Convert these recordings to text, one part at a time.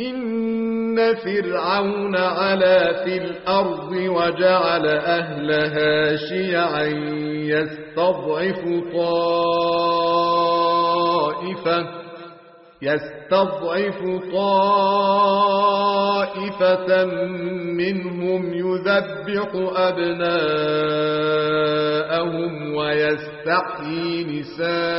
إن فرعون علا في الأرض وجعل أهلها شيعا يستضعف طائفة يستضعف طائفة منهم يذبح أبناءهم ويستحيي نساءهم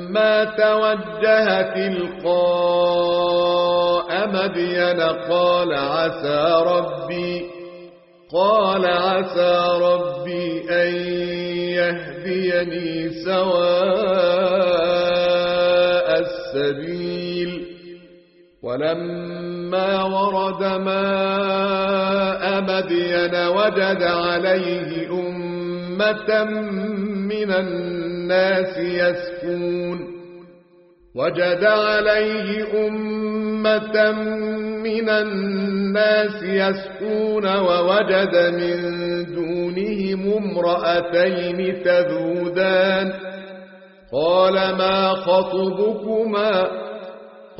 توجه تلقاء مدين قال عسى ربي قال عسى ربي أن يهديني سواء السبيل. ولما ورد ماء مدين وجد عليه أمة من الناس يسكون. وجد عليه أمة من الناس يسكون ووجد من دونهم امرأتين تذودان. قال ما خطبكما؟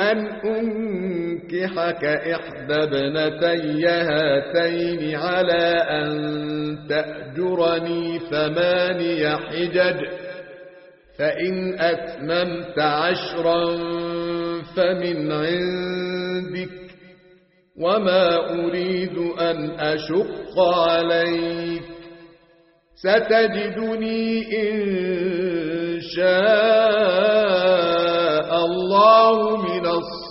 أن أنكحك إحدى ابنتي هاتين على أن تأجرني ثماني حجج فإن أتممت عشرا فمن عندك وما أريد أن أشق عليك. ستجدني إن شاء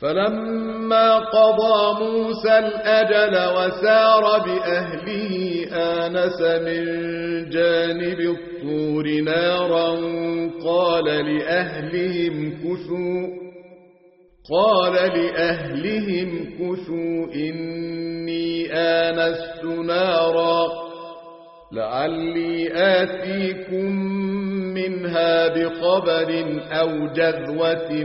فلما قضى موسى الأجل وسار بأهله آنس من جانب الطور نارا قال لأهلهم كثوا قال لأهلهم كثوا إني آنست نارا لعلي آتيكم منها بخبر أو جذوة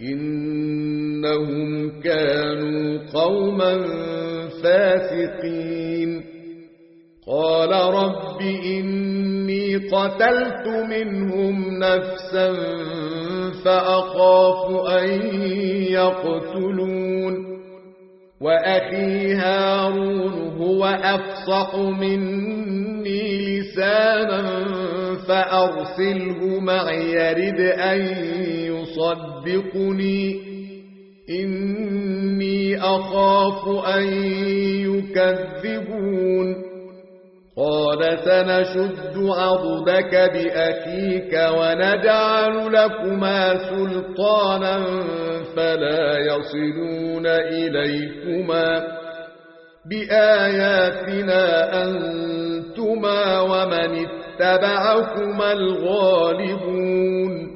إنهم كانوا قوما فاسقين. قال رب إني قتلت منهم نفسا فأخاف أن يقتلون. وأخي هارون هو أفصح مني لسانا فأرسله معي يرد أن يصدقني إني أخاف أن يكذبون. قال سنشد عضدك بأخيك ونجعل لكما سلطانا فلا يصلون إليكما بآياتنا أنتما ومن اتبعكما الغالبون.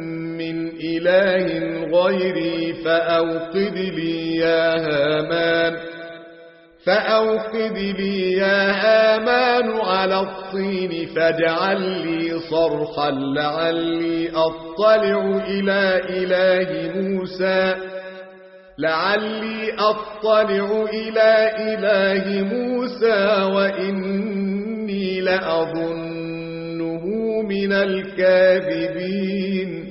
إله غيري فأوقد لي يا هامان فأوقد لي يا هامان على الطين فاجعل لي صرحا لعلي أطلع إلى إله موسى لعلي أطلع إلى إله موسى وإني لأظنه من الكاذبين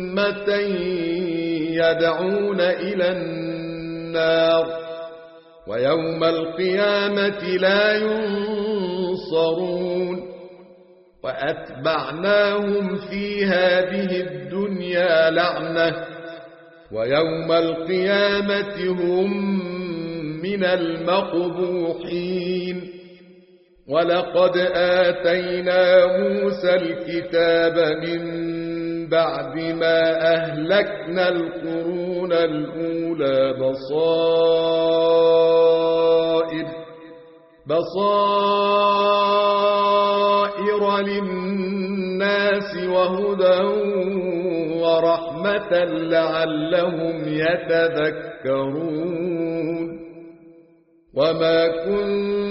يدعون إلى النار ويوم القيامة لا ينصرون. وأتبعناهم في هذه الدنيا لعنة ويوم القيامة هم من المقبوحين. ولقد آتينا موسى الكتاب من بعد ما أهلكنا القرون الأولى بصائر بصائر للناس وهدى ورحمة لعلهم يتذكرون. وما كنت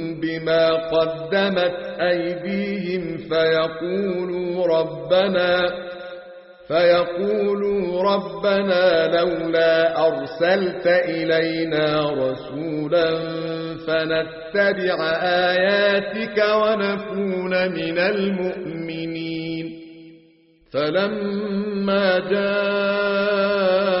بما قدمت أيديهم فيقولوا ربنا فيقولوا ربنا لولا أرسلت إلينا رسولا فنتبع آياتك ونكون من المؤمنين. فلما جاءهم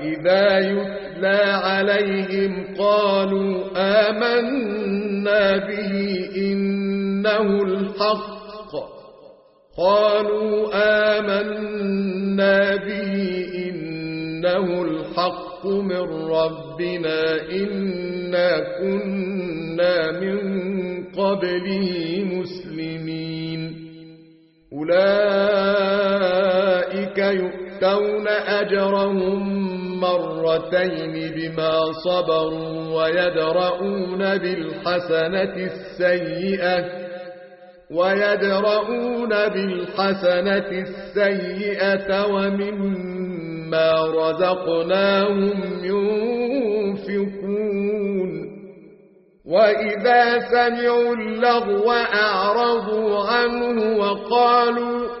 وإذا يتلى عليهم قالوا آمنا به إنه الحق. قالوا آمنا به إنه الحق من ربنا إنا كنا من قبله مسلمين. أولئك يؤتون أجرهم مرتين بما صبروا ويدرؤون بالحسنة السيئة ويدرؤون بالحسنة السيئة ومما رزقناهم ينفقون وإذا سمعوا اللغو أعرضوا عنه وقالوا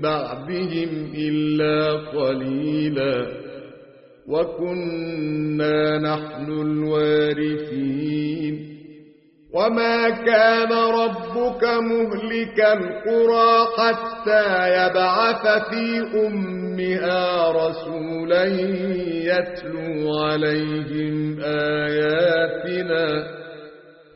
بعدهم إلا قليلا وكنا نحن الوارثين. وما كان ربك مهلك القرى حتى يبعث في أمها رسولا يتلو عليهم آياتنا.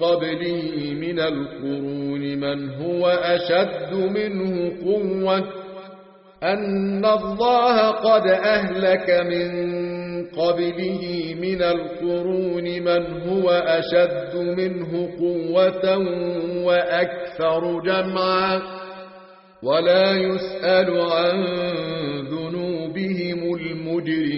قبله من القرون من هو أشد منه قوة أن الله قد أهلك من قبله من القرون من هو أشد منه قوة وأكثر جمعا ولا يسأل عن ذنوبهم المجرمون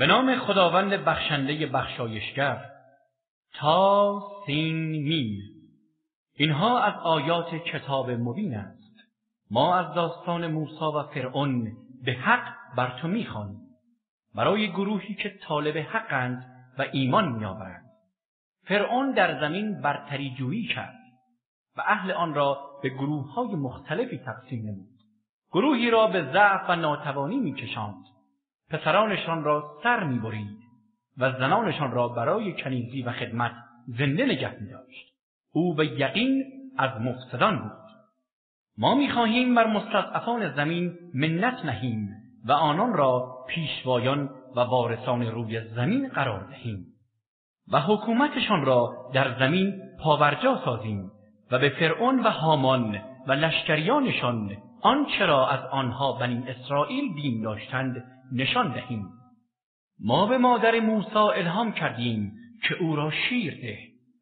به نام خداوند بخشنده بخشایشگر طا سین میم اینها از آیات کتاب مبین است. ما از داستان موسی و فرعون به حق بر تو می‌خوانیم برای گروهی که طالب حقند و ایمان میآورند فرعون در زمین برتری جویی کرد و اهل آن را به گروه های مختلفی تقسیم نمود. گروهی را به ضعف و ناتوانی میکشاند. پسرانشان را سر می‌برید و زنانشان را برای کنیزی و خدمت زنده نگه میداشت. او به یقین از مفسدان بود. ما می‌خواهیم بر مستضعفان زمین منت نهیم و آنان را پیشوایان و وارثان روی زمین قرار دهیم و حکومتشان را در زمین پابرجا سازیم و به فرعون و هامان و لشکریانشان آنچه را از آنها بنی اسرائیل بیم داشتند نشان دهیم. ما به مادر موسی الهام کردیم که او را شیر ده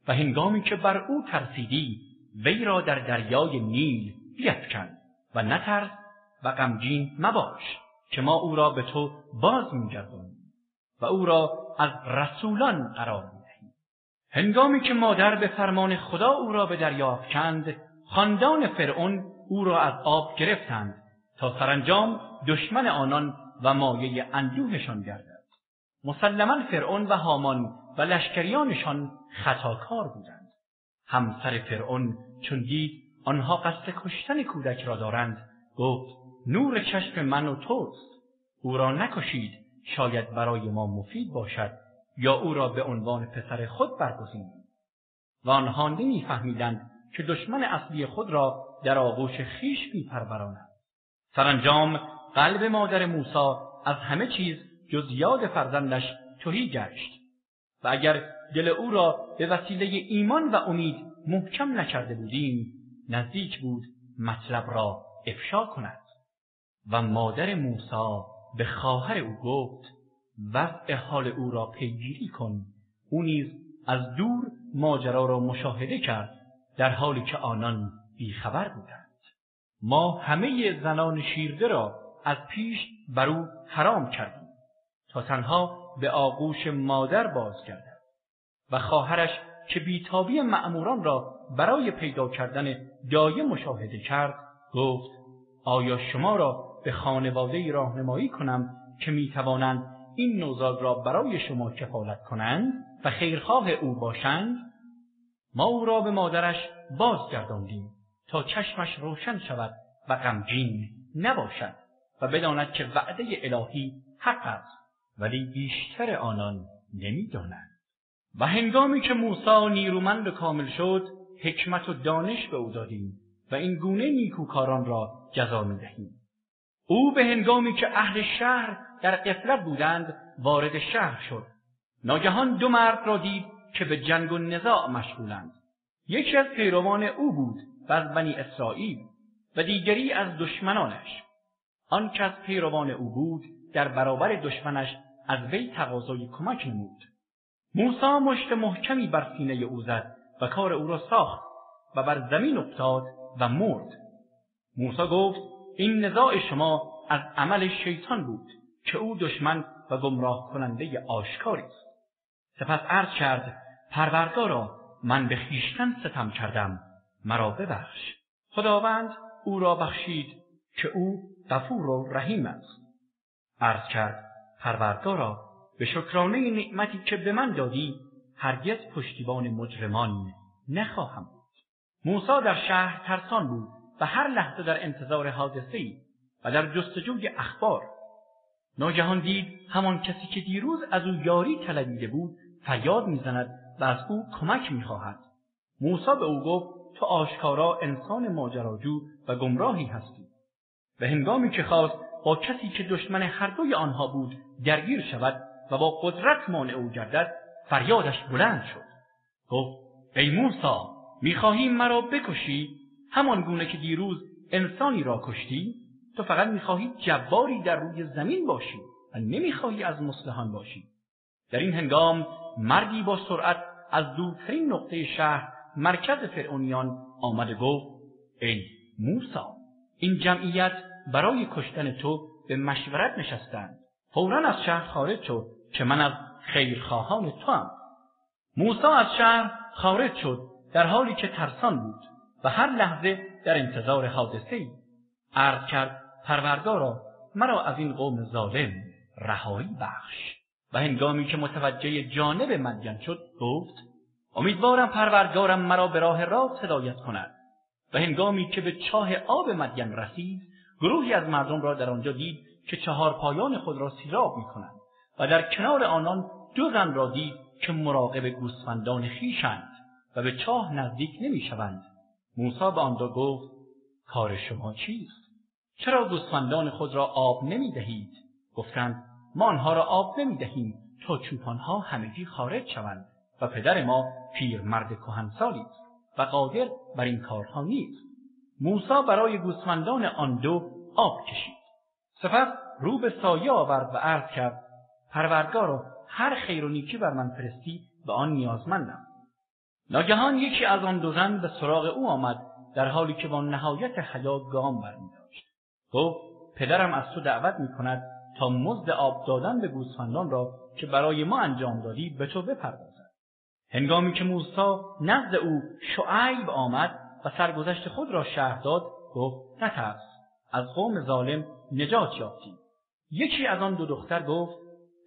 و هنگامی که بر او ترسیدی وی را در دریای نیل بیفکن و نترس و غمگین مباش که ما او را به تو باز می‌گردانیم و او را از رسولان قرار می‌دهیم. هنگامی که مادر به فرمان خدا او را به دریا افکند خاندان فرعون او را از آب گرفتند تا سرانجام دشمن آنان و مایه اندوهشان گردد. مسلما فرعون و هامان و لشکریانشان خطاکار بودند. همسر فرعون چون دید آنها قصد کشتن کودک را دارند گفت نور چشم من و توست. او را نکشید شاید برای ما مفید باشد یا او را به عنوان پسر خود برگزینیم. و آنها نمیفهمیدند که دشمن اصلی خود را در آغوش خویش میپروراند سرانجام قلب مادر موسی از همه چیز جز یاد فرزندش تهی گشت. و اگر دل او را به وسیله ایمان و امید محکم نکرده بودیم نزدیک بود مطلب را افشا کند. و مادر موسی به خواهر او گفت وضع حال او را پیگیری کن او نیز از دور ماجرا را مشاهده کرد در حالی که آنان بیخبر بودند. ما همه زنان شیرده را از پیش بر او حرام کردیم تا تنها به آغوش مادر باز گردد و خواهرش که بیتابی مأموران را برای پیدا کردن دایه مشاهده کرد گفت آیا شما را به خانواده‌ای راهنمایی کنم که می‌توانند این نوزاد را برای شما کفالت کنند و خیرخواه او باشند؟ ما او را به مادرش بازگرداندیم تا چشمش روشن شود و غمگین نباشد. و بداند که وعده الهی حق است ولی بیشتر آنان نمی‌دانند. و هنگامی که موسی نیرومند و کامل شد حکمت و دانش به او دادیم و این گونه نیکوکاران را جزا می‌دهیم. او به هنگامی که اهل شهر در غفلت بودند وارد شهر شد. ناگهان دو مرد را دید که به جنگ و نزاع مشغولند. یکی از پیروان او بود و از بنی اسرائیل و دیگری از دشمنانش. آن که از پیروان او بود در برابر دشمنش از وی تقاضای کمک نمود. موسی مشت محکمی بر سینه او زد و کار او را ساخت و بر زمین افتاد و مرد. موسی گفت این نزاع شما از عمل شیطان بود که او دشمن و گمراه کننده آشکاری است. سپس عرض کرد پروردگارا من به خویشتن ستم کردم مرا ببخش. خداوند او را بخشید که او غفور و رحیم است. عرض کرد پروردگارا به شکرانه نعمتی که به من دادی هرگز پشتیبان مجرمان نخواهم بود. موسی در شهر ترسان بود و هر لحظه در انتظار حادثه و در جستجوی اخبار. ناگهان دید همان کسی که دیروز از او یاری طلبیده بود فریاد می‌زند و از او کمک می‌خواهد. موسی به او گفت تو آشکارا انسان ماجراجو و گمراهی هستی. به هنگامی که خواست با کسی که دشمن هر دوی آنها بود درگیر شود و با قدرت مانع او گردد فریادش بلند شد. گفت ای موسی می‌خواهی مرا بکشی؟ همان گونه که دیروز انسانی را کشتی تو فقط می‌خواهی جباری در روی زمین باشی و نمی‌خواهی از مصلحان باشی. در این هنگام مردی با سرعت از دورترین نقطه شهر مرکز فرعونیان آمده گفت ای موسی این جمعیت برای کشتن تو به مشورت نشستند. فورا از شهر خارج شو که من از خیرخواهان توام. موسی از شهر خارج شد در حالی که ترسان بود و هر لحظه در انتظار حادثه ای عرض کرد پروردگارا مرا از این قوم ظالم رهایی بخش. و هنگامی که متوجه جانب مدین شد گفت امیدوارم پروردگارم مرا به راه راست هدایت کند. و هنگامی که به چاه آب مدین رسید گروهی از مردم را در آنجا دید که چهار پایان خود را سیراب می کنند و در کنار آنان دو زن را دید که مراقب گوسفندان خویشند و به چاه نزدیک نمی شوند. موسی به آن دو گفت کار شما چیست؟ چرا گوسفندان خود را آب نمی دهید؟ گفتند ما آنها را آب نمی دهیم تا چوپانها همگی خارج شوند و پدر ما پیرمرد کهنسالی است و قادر بر این کارها نیست. موسی برای گوسفندان آن دو آب کشید. سپس رو به سایه آورد و عرض کرد پروردگارا هر خیر و نیکی بر من فرستی به آن نیازمندم. ناگهان یکی از آن دو زن به سراغ او آمد در حالی که با نهایت حیا گام برمی داشت گفت پدرم از تو دعوت می کند تا مزد آب دادن به گوسفندان را که برای ما انجام دادی به تو بپردازد. هنگامی که موسی نزد او شعیب آمد سرگذشت خود را شرح داد گفت نترس از قوم ظالم نجات یافتی یکی از آن دو دختر گفت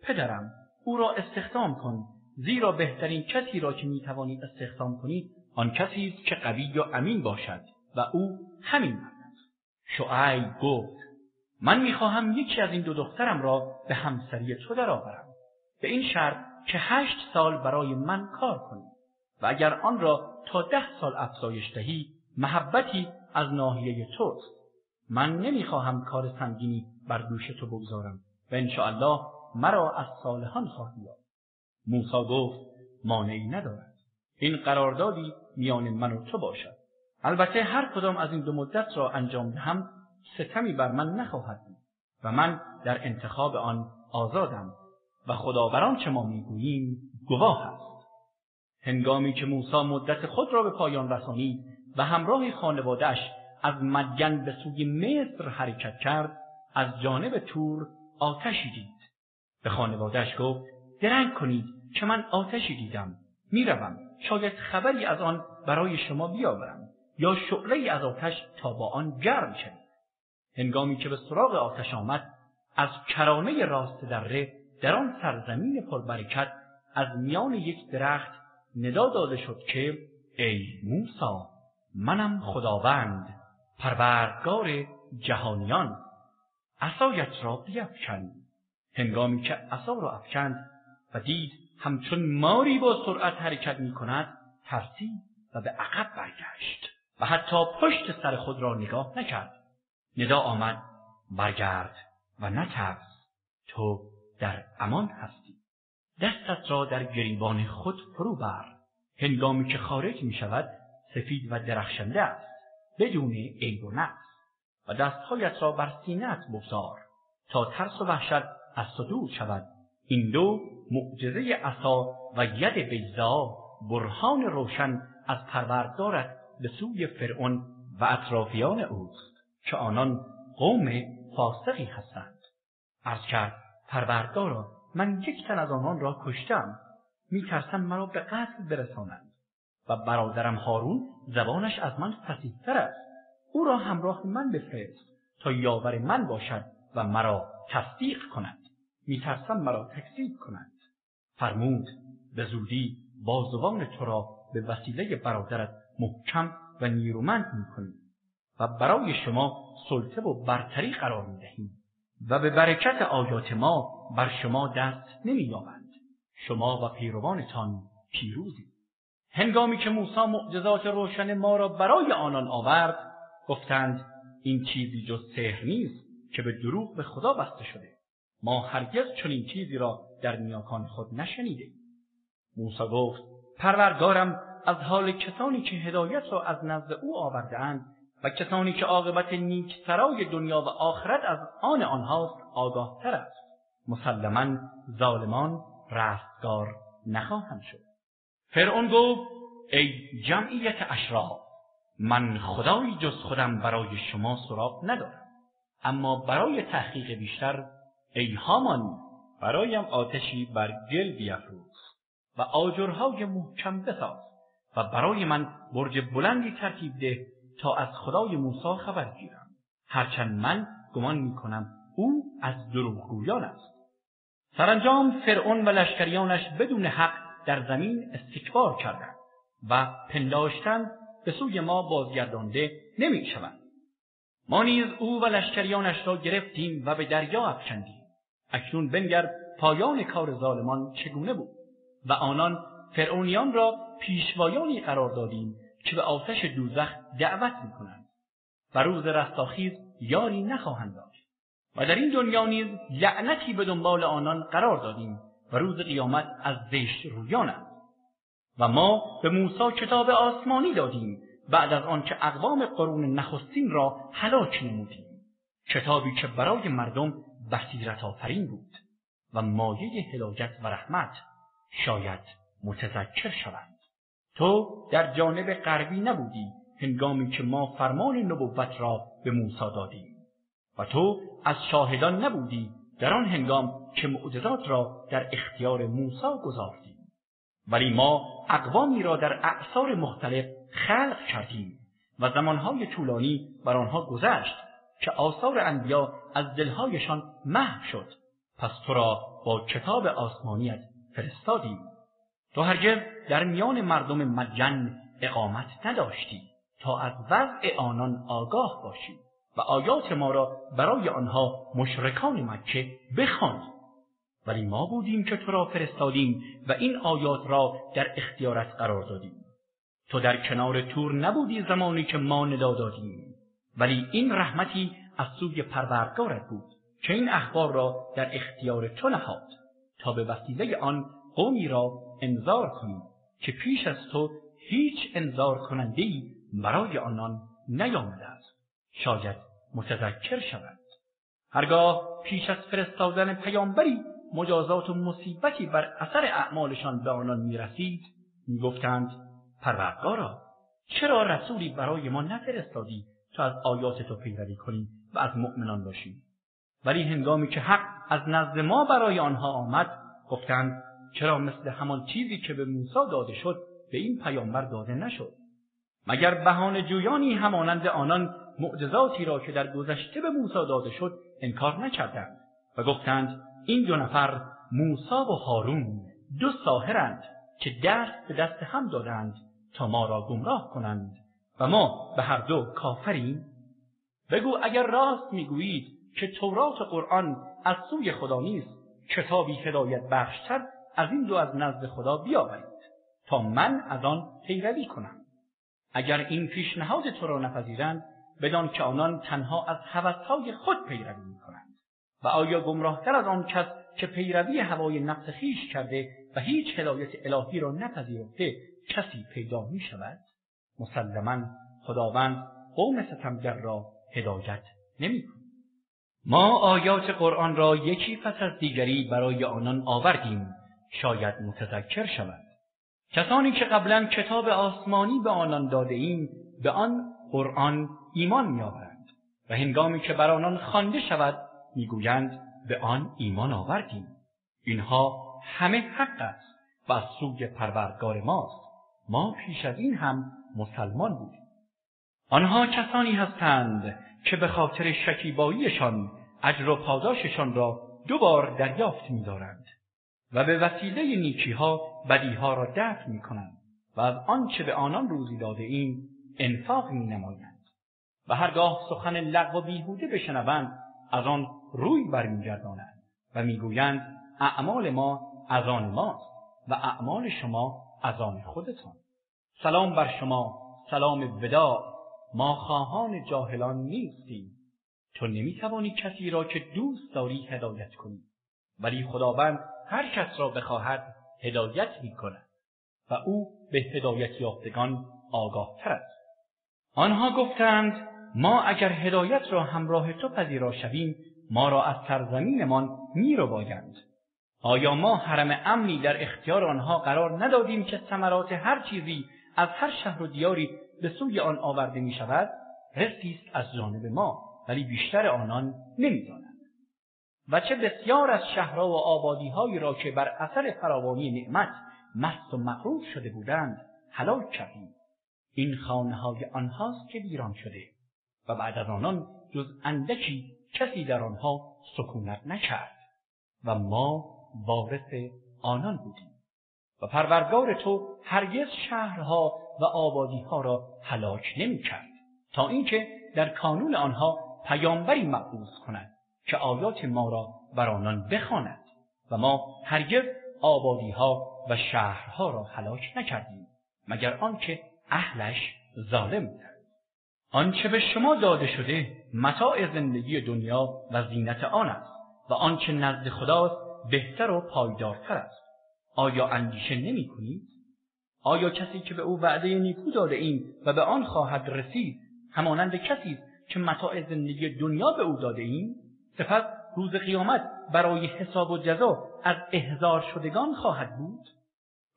پدرم او را استخدام کن زیرا بهترین کسی را که می‌توانی استخدام کنی آن کسی است که قوی و امین باشد و او همین مرد است. شعیب گفت من می‌خواهم یکی از این دو دخترم را به همسری تو درآورم. به این شرط که هشت سال برای من کار کنی و اگر آن را ده سال افزایش دهی محبتی از ناحیه توست. من نمی‌خواهم کار سنگینی بر دوش تو بگذارم و انشاءالله مرا از صالحان خواهی یافت. موسی گفت مانعی ندارد. این قراردادی میان من و تو باشد. البته هر کدام از این دو مدت را انجام دهم ستمی بر من نخواهد بود و من در انتخاب آن آزادم و خدا بر آنچه ما می‌گوییم گواه است. هنگامی که موسی مدت خود را به پایان رسانید و همراه خانواده‌اش از مدین به سوی مصر حرکت کرد از جانب طور آتشی دید. به خانوادهش گفت درنگ کنید که من آتشی دیدم. می‌روم. شاید خبری از آن برای شما بیاورم یا شعله از آتش تا با آن گرم شوید. هنگامی که به سراغ آتش آمد از کرانه راست دره در آن سرزمین پربرکت از میان یک درخت ندا داده شد که ای موسا منم خداوند پروردگار جهانیان عصایت را بیفکن. هنگامی که عصا را افکند و دید همچون ماری با سرعت حرکت می کند ترسید و به عقب برگشت و حتی پشت سر خود را نگاه نکرد. ندا آمد برگرد و نترس تو در امان هستی. دستت را در گریبان خود فرو بر. هنگامی که خارج می شود سفید و درخشنده است بدون عیب و نقص. و دستهایت را بر سینهت بگذار تا ترس و وحشت از تو شود. این دو معجزه عصا و ید بیضا برهان روشن از پروردگارت به سوی فرعون و اطرافیان اوست که آنان قوم فاسقی هستند. عرض کرد پروردگارا من یک تن از آنان را کشتم. میترسم مرا به قتل برسانند. و برادرم هارون زبانش از من فصیحتر است. او را همراه من بفرست تا یاور من باشد و مرا تصدیق کند. میترسم مرا تکذیب کنند فرمود به زودی بازوان تو را به وسیله برادرت محکم و نیرومند می‌کنیم و برای شما سلطه و برتری قرار می‌دهیم و به برکت آیات ما بر شما دست نمییابند شما و پیروانتان پیروزید هنگامی که موسی معجزات روشن ما را برای آنان آورد گفتند این چیزی جز سحر نیست که به دروغ به خدا بسته شده. ما هرگز چنین چیزی را در نیاکان خود نشنیده. موسی گفت پروردگارم از حال کسانی که هدایت را از نزد او آوردهاند و کسانی که عاقبت نیک سرای دنیا و آخرت از آن آنهاست آگاهتر است. مسلما ظالمان رستگار نخواهند شد. فرعون گفت ای جمعیت اشراف من خدایی جز خودم برای شما سراغ ندارم. اما برای تحقیق بیشتر ای هامان برایم آتشی بر گل بیافروز و آجرهای محکم بساز و برای من برج بلندی ترتیب ده تا از خدای موسی خبر گیرم. هرچند من گمان می‌کنم او از دروغگویان است. سرانجام فرعون و لشکریانش بدون حق در زمین استکبار کردند و پنداشتند به سوی ما بازگردانده نمی‌شوند. ما نیز او و لشکریانش را گرفتیم و به دریا افکندیم. اکنون بنگر پایان کار ظالمان چگونه بود؟ و آنان فرعونیان را پیشوایانی قرار دادیم که به آتش دوزخ دعوت می‌کنند. و روز رستاخیز یاری نخواهند داشت. و در این دنیا نیز لعنتی به دنبال آنان قرار دادیم و روز قیامت از زشت رویانند و ما به موسی کتاب آسمانی دادیم بعد از آنکه اقوام قرون نخستین را هلاک نمودیم. کتابی که برای مردم بصیرت آفرین بود و مایه هدایت و رحمت شاید متذکر شوند تو در جانب غربی نبودی هنگامی که ما فرمان نبوت را به موسی دادیم. تو از شاهدان نبودی در آن هنگام که معجزات را در اختیار موسی گذاردیم ولی ما اقوامی را در اعصار مختلف خلق کردیم و زمانهای طولانی بر آنها گذشت که آثار انبیا از دلهایشان محو شد. پس تو را با کتاب آسمانیت فرستادیم. تو هرگز در میان مردم مدین اقامت نداشتی تا از وضع آنان آگاه باشی. و آیات ما را برای آنها مشرکان مکه بخوانی ولی ما بودیم که تو را فرستادیم و این آیات را در اختیارت قرار دادیم. تو در کنار طور نبودی زمانی که ما ندا دادیم. ولی این رحمتی از سوی پروردگارت بود که این اخبار را در اختیار تو نهاد تا به وسیله آن قومی را انذار کنی که پیش از تو هیچ انذار کننده برای آنان نیامده است. شاید متذکر شوند. هرگاه پیش از فرستادن پیامبری مجازات و مصیبتی بر اثر اعمالشان به آنان می‌رسید می‌گفتند پروردگارا چرا رسولی برای ما نفرستادی تا از آیات تو پیروی کنیم و از مؤمنان باشیم ولی هنگامی که حق از نزد ما برای آنها آمد گفتند چرا مثل همان چیزی که به موسی داده شد به این پیامبر داده نشد؟ مگر بهانه جویانی همانند آنان معجزاتی را که در گذشته به موسی داده شد انکار نکردند و گفتند این دو نفر موسی و هارون دو ساحرند که دست به دست هم دادند تا ما را گمراه کنند و ما به هر دو کافریم. بگو اگر راست می‌گویید که تورات و قرآن از سوی خدا نیست کتابی هدایت بخشتر از این دو از نزد خدا بیاورید تا من از آن پیروی کنم. اگر این پیشنهاد تو را نپذیرند بدان که آنان تنها از هوسهای خود پیروی می‌کنند. و آیا گمراهتر از آن کس که پیروی هوای نفس خویش کرده و هیچ هدایت الهی را نپذیرفته کسی پیدا می شود مسلما خداوند قوم ستمگر را هدایت نمی ما آیات قرآن را یکی پس از دیگری برای آنان آوردیم. شاید متذکر شوند. کسانی که قبلا کتاب آسمانی به آنان داده ایم به آن قرآن ایمان میآورند و هنگامی که بر آنان خوانده شود می‌گویند به آن ایمان آوردیم. اینها همه حق است و از سوی پروردگار ماست. ما پیش از این هم مسلمان بودیم. آنها کسانی هستند که به خاطر شکیباییشان اجر و پاداششان را دو بار دریافت می‌دارند و به وسیله نیکیها بدیها را دفع می‌کنند و از آنچه به آنان روزی داده ایم انفاق می‌نمایند. و هرگاه سخن لغو و بیهوده بشنوند از آن روی برمیگردانند و می‌گویند اعمال ما از آن ماست و اعمال شما از آن خودتان. سلام بر شما سلام وداع. ما خواهان جاهلان نیستیم. تو نمی‌توانی کسی را که دوست داری هدایت کنی. ولی خداوند هر کس را بخواهد هدایت می کند و او به هدایت یافتگان آگاه تر است. آنها گفتند ما اگر هدایت را همراه تو پذیرا شویم ما را از سرزمینمان می ربایند. آیا ما حرم امنی در اختیار آنها قرار ندادیم که ثمرات هر چیزی از هر شهر و دیاری به سوی آن آورده می شود؟ است از جانب ما ولی بیشتر آنان نمی‌دانند و چه بسیار از شهرها و آبادیهایی را که بر اثر فراوانی نعمت مست و مغرور شده بودند هلاک کردیم این خانه های آنهاست که ویران شده و بعد از آنان جز اندکی کسی در آنها سکونت نکرد و ما وارث آنان بودیم. و پروردگار تو هرگز شهرها و آبادیها را هلاک نمی‌کرد تا اینکه در کانون آنها پیامبری مبعوث کند که آیات ما را بر آنان بخواند و ما هرگز آبادیها و شهرها را هلاک نکردیم مگر آنکه اهلش ظالم بودند. آنچه به شما داده شده متاع زندگی دنیا و زینت آن است و آنچه نزد خداست بهتر و پایدارتر است. آیا اندیشه نمی کنید؟ آیا کسی که به او وعده نیکو داده ایم و به آن خواهد رسید همانند کسی است که متاع زندگی دنیا به او داده ایم؟ سپس روز قیامت برای حساب و جزا از احضار شدگان خواهد بود؟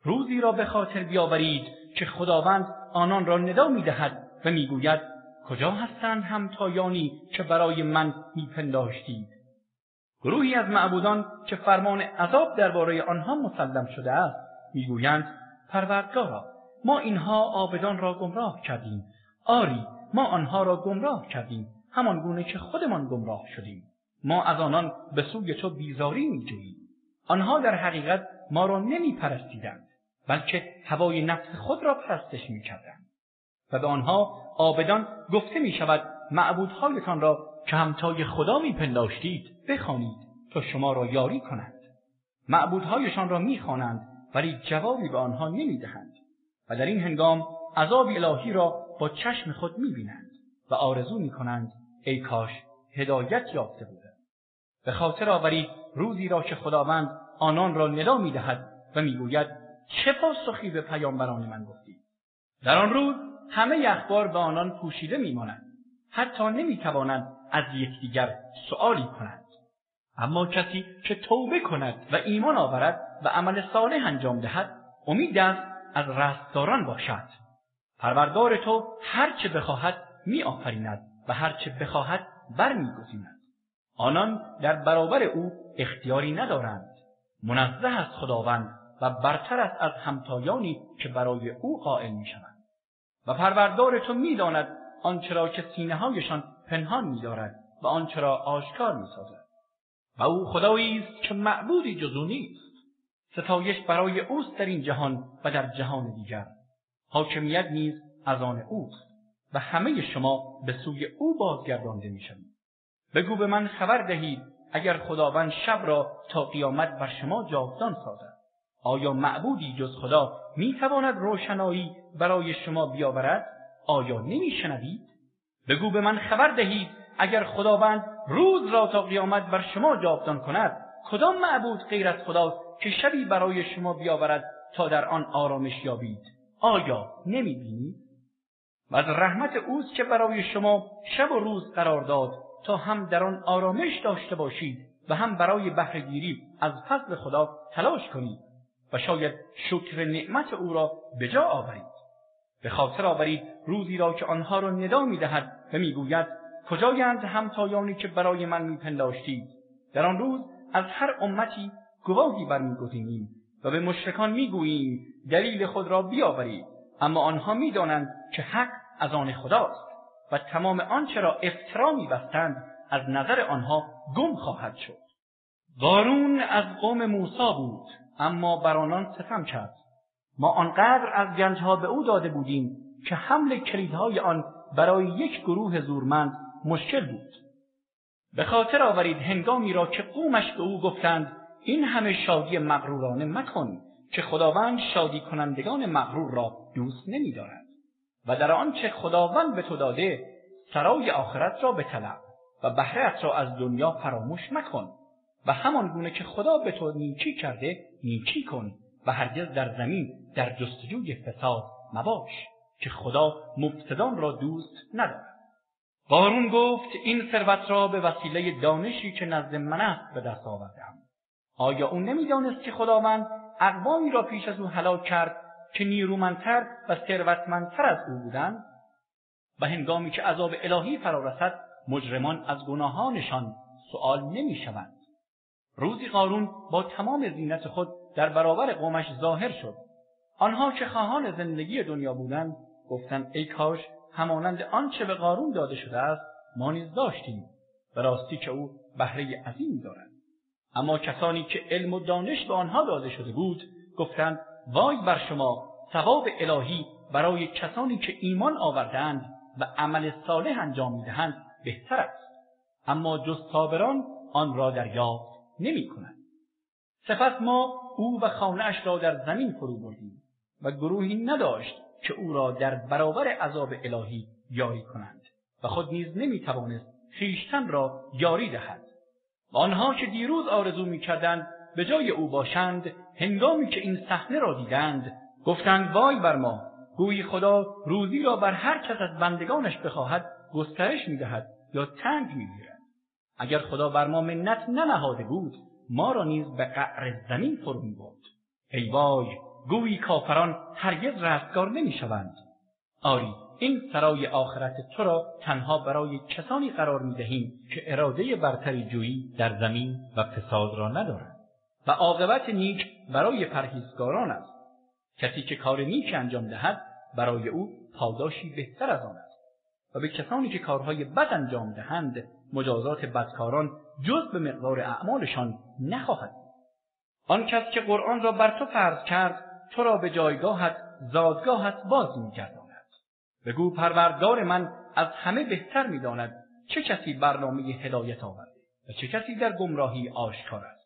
روزی را به خاطر بیاورید که خداوند آنان را ندا می‌دهد و می‌گوید کجا هستند همتایانی که برای من میپنداشتید؟ گروهی از معبودان که فرمان عذاب درباره آنها مسلم شده است می‌گویند پروردگارا ما اینها عابدان را گمراه کردیم. آری ما آنها را گمراه کردیم همان گونه که خودمان گمراه شدیم. ما از آنان به سوی تو بیزاری میجوییم. آنها در حقیقت ما را نمیپرستیدند بلکه هوای نفس خود را پرستش می‌کردند. و به آنها عابدان گفته می شود معبودهایتان را که همتای خدا میپنداشتید بخوانید تا شما را یاری کنند. معبودهایشان را می‌خوانند ولی جوابی به آنها نمی‌دهند و در این هنگام عذاب الهی را با چشم خود می‌بینند و آرزو می‌کنند ای کاش هدایت یافته بودند به خاطر آورید روزی را که خداوند آنان را ندا می‌دهد و می‌گوید چه پاسخی به پیامبران من گفتید در آن روز همه اخبار به آنان پوشیده میماند حتی نمی‌توانند از یکدیگر سؤالی کنند. اما کسی که توبه کند و ایمان آورد و عمل صالح انجام دهد امید است از رستگاران باشد. پروردگار تو هرچه بخواهد میآفریند و هرچه بخواهد برمیگزیند. آنان در برابر او اختیاری ندارند. منزه است خداوند و برتر است از همتایانی که برای او قائل می‌شوند. و پروردگار تو می‌داند آنچه را که سینه هایشان پنهان میدارد و آنچه را آشکار می‌سازد. و او خدایی است که معبودی جز او نیست. ستایش برای اوست در این جهان و در جهان دیگر. حاکمیت نیز از آن اوست و همه شما به سوی او بازگردانده می‌شوید. بگو به من خبر دهید اگر خداوند شب را تا قیامت بر شما جاودان سازد. آیا معبودی جز خدا می‌تواند روشنایی برای شما بیاورد؟ آیا نمیشنوید؟ بگو به من خبر دهید اگر خداوند روز را تا قیامت بر شما جاودان کند کدام معبود غیر از خداست که شبی برای شما بیاورد تا در آن آرامش یابید؟ آیا نمی‌بینید؟ و از رحمت اوست که برای شما شب و روز قرار داد تا هم در آن آرامش داشته باشید و هم برای بهرهگیری از فضل خدا تلاش کنید. و شاید شکر نعمت او را به جا آورید. به خاطر آورید روزی را که آنها را ندا می‌دهد و می‌گوید کجایند همتایانی که برای من میپنداشتید؟ در آن روز از هر امتی گواهی برمیگزینیم و به مشرکان می‌گوییم دلیل خود را بیاورید. اما آنها می‌دانند که حق از آن خداست و تمام آنچه را افترا میبستند از نظر آنها گم خواهد شد. قارون از قوم موسی بود. اما بر آنان ستم کرد. ما آنقدر از گنجها به او داده بودیم که حمل کلیدهای آن برای یک گروه زورمند مشکل بود. به خاطر آورید هنگامی را که قومش به او گفتند این همه شادی مغرورانه مکن که خداوند شادی کنندگان مغرور را دوست نمیدارد و در آنچه خداوند به تو داده سرای آخرت را بطلب و بهرهت را از دنیا فراموش مکن. و همان گونه که خدا به تو نیکی کرده نیکی کن و هرگز در زمین در جستجوی فساد مباش که خدا مفسدان را دوست ندارد. قارون گفت این ثروت را به وسیله دانشی که نزد من است به دست آوردم. آیا او نمی‌دانست که خداوند اقوامی را پیش از او هلاک کرد که نیرومندتر و ثروتمندتر از او بودند؟ و هنگامی که عذاب الهی فرا رسد مجرمان از گناهانشان سؤال نمی‌شوند. روزی قارون با تمام زینت خود در برابر قومش ظاهر شد. آنها که خواهان زندگی دنیا بودند گفتند ای کاش همانند آنچه به قارون داده شده است ما نیز داشتیم به راستی که او بهره عظیمی دارد. اما کسانی که علم و دانش به آنها داده شده بود گفتند وای بر شما ثواب الهی برای کسانی که ایمان آوردند و عمل صالح انجام می‌دهند بهتر است. اما جز صابران آن را دریافت نمی کنند. سپس ما او و خانهاش را در زمین فرو بردیم و گروهی نداشت که او را در برابر عذاب الهی یاری کنند و خود نیز نمی توانست خویشتن را یاری دهد و آنها که دیروز آرزو می‌کردند به جای او باشند هنگامی که این صحنه را دیدند گفتند وای بر ما گویی خدا روزی را بر هر کس از بندگانش بخواهد گسترش می‌دهد یا تنگ می‌گیرد اگر خدا بر ما منت ننهاده بود ما را نیز به قعر زمین فرو می‌برد ای وای گویی کافران هرگز رستگار نمی‌شوند آری این سرای آخرت تو را تنها برای کسانی قرار می دهیم که اراده برتری جویی در زمین و فساد را ندارند. و عاقبت نیک برای پرهیزگاران است. کسی که کار نیک انجام دهد برای او پاداشی بهتر از آن است. و به کسانی که کارهای بد انجام دهند مجازات بدکاران جز به مقدار اعمالشان نخواهد. آن کس که قرآن را بر تو فرض کرد تو را به جایگاهت زادگاهت باز میگرداند. بگو پروردگار من از همه بهتر می‌داند چه کسی برنامه هدایت آورده و چه کسی در گمراهی آشکار است.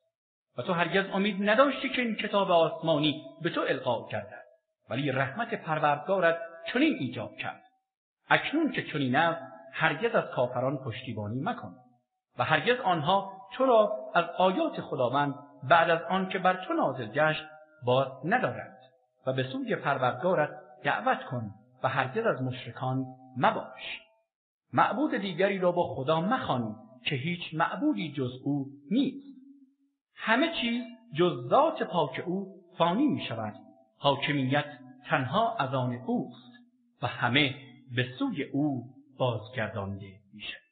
و تو هرگز امید نداشتی که این کتاب آسمانی به تو القا گردد ولی رحمت پروردگارت چنین ایجاب کرد. اکنون که چنین است هرگز از کافران پشتیبانی مکن و هرگز آنها تو را از آیات خداوند بعد از آن که بر تو نازل گشت باز ندارند و به سوی پروردگارت دعوت کن و هرگز از مشرکان مباش. معبود دیگری را با خدا مخوان که هیچ معبودی جز او نیست. همه چیز جز ذات پاک او فانی می شود. حاکمیت تنها از آن اوست و همه به سوی او بازگردانده می شود